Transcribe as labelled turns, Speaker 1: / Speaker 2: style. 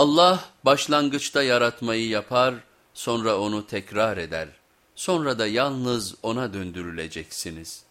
Speaker 1: Allah başlangıçta yaratmayı yapar, sonra onu tekrar eder. Sonra da yalnız ona döndürüleceksiniz.''